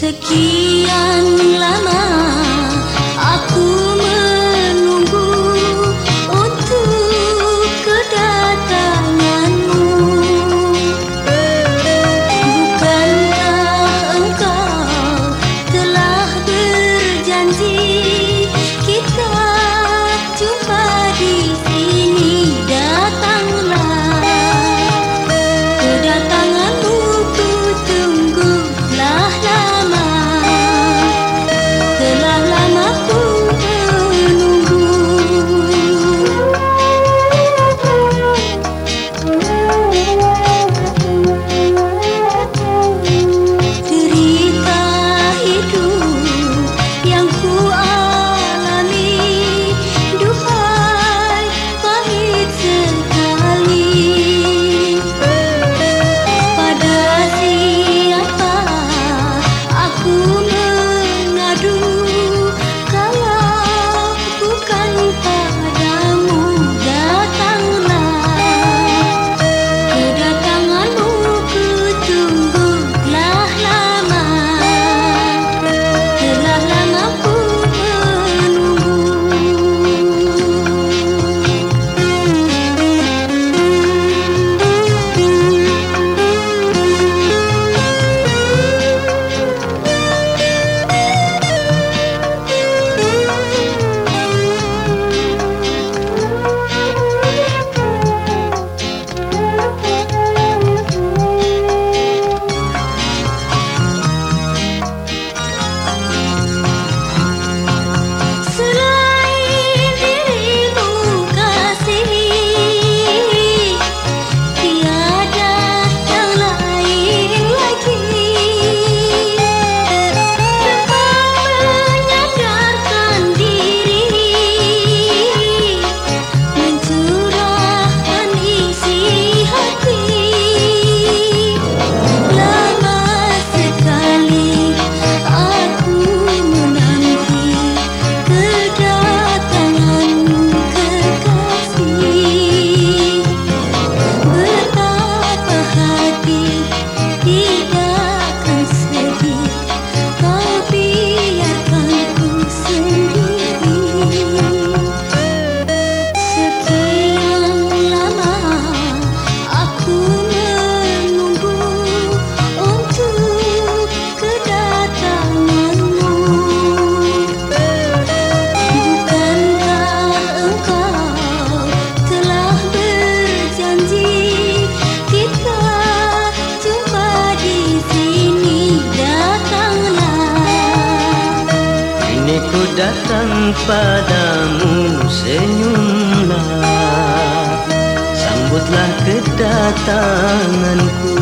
Sekian lama aku datang padamu senyumlah. Sambutlah kedatanganku.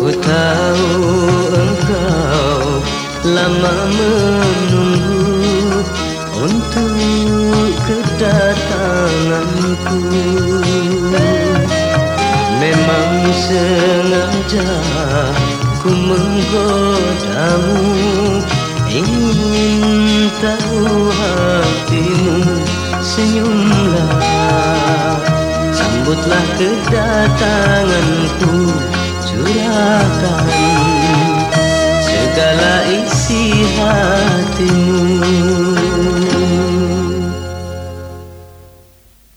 Ku tahu engkau lama menunggu Untuk kedatanganku Sengaja ku menggodamu. Ingin tahu hatimu senyumlah. Sambutlah kedatanganku curahkan Segala isi hatimu